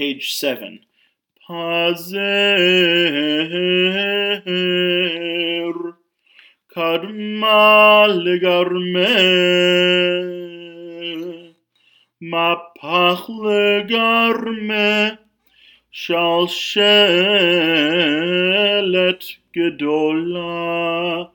page 7. Pazer kadma legarme mapach legarme shalshelet gedola